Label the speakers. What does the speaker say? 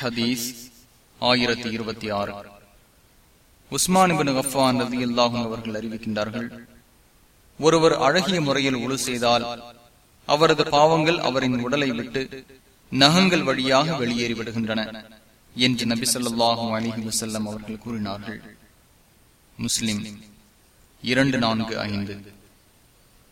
Speaker 1: ஹதீஸ் ஆயிரத்தி இருபத்தி ஆறு. உஸ்மானிபின் கஃபான் ரதி அல்லாஹும் அவர்கள் அறிவிக்கின்றார்கள் ஒருவர் அழகிய முறையில் உழு செய்தால் அவரது பாவங்கள் அவரின் உடலை விட்டு நகங்கள் வழியாக வெளியேறிவிடுகின்றன என்று நபி சொல்லாஹும் அலிஹி வசல்லம் அவர்கள் கூறினார்கள். முஸ்லிம் இரண்டு நான்கு ஐந்து.